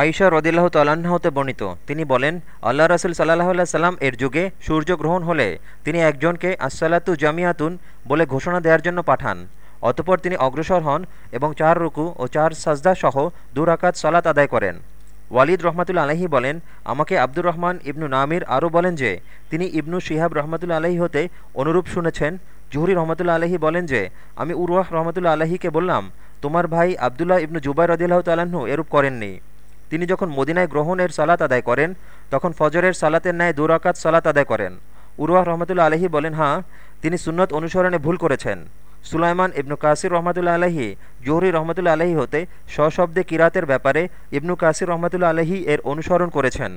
আইসা রদিল্লাহ হতে বর্ণিত। তিনি বলেন আল্লাহ রসুল সাল্লাহ সাল্লাম এর যুগে সূর্যগ্রহণ হলে তিনি একজনকে আসসালাতু জামিয়াতুন বলে ঘোষণা দেওয়ার জন্য পাঠান। অতপর তিনি অগ্রসর হন এবং চার রুকু ও চার সাজদা সহ দুরাকাত সালাত আদায় করেন। ওয়ালিদ রহমাতুল আলহী বলেন, আমাকে আব্দুর রহমান ইবনু নামির আরও বলেন যে, তিনি ইবনু শিহাব রহমতুল্লা আলহী হতে অনুরূপ শুনেছেন। জুহরি রহমতুল্লা আলহী বলেন যে, আমি উরওয়াহ রহমতুল্লা আলহীকে বললাম, তোমার ভাই আবদুল্লাহ ইবনু জুবাই রদিল্লাহ তাল্লাহ্ন এরূপ করেননি। তিনি যখন মদিনায় গ্রহণের সালাত আদায় করেন, তখন ফজরের সালাতের ন্যায় দুরাকাত সালাত আদায় করেন। উরওয়াহ রহমতুল্লা আলহী বলেন হাঁ তিনি সুন্নত অনুসরণে ভুল করেছেন। সুলাইমান ইবনু কাসির রহমতুল্লা আলহি জোহরি রহমতুল্লা আলহী হতে সশব্দে কিরাতের ব্যাপারে ইবনু কাসির রহমতুল্লা আলহী এর অনুসরণ করেছেন।